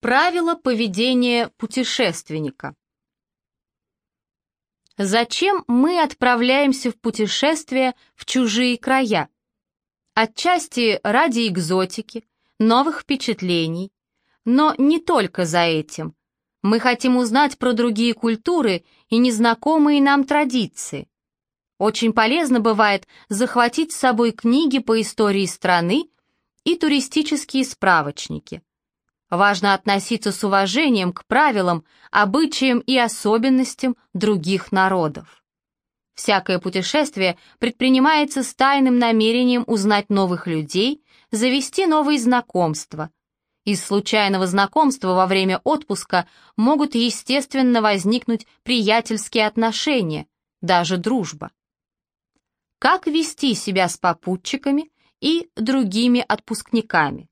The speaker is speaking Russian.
Правила поведения путешественника. Зачем мы отправляемся в путешествие в чужие края? Отчасти ради экзотики, новых впечатлений, но не только за этим. Мы хотим узнать про другие культуры и незнакомые нам традиции. Очень полезно бывает захватить с собой книги по истории страны и туристические справочники. Важно относиться с уважением к правилам, обычаям и особенностям других народов. Всякое путешествие предпринимается с тайным намерением узнать новых людей, завести новые знакомства. Из случайного знакомства во время отпуска могут естественно возникнуть приятельские отношения, даже дружба. Как вести себя с попутчиками и другими отпускниками?